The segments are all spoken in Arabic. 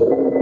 you.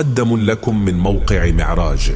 مقدم لكم من موقع معراج.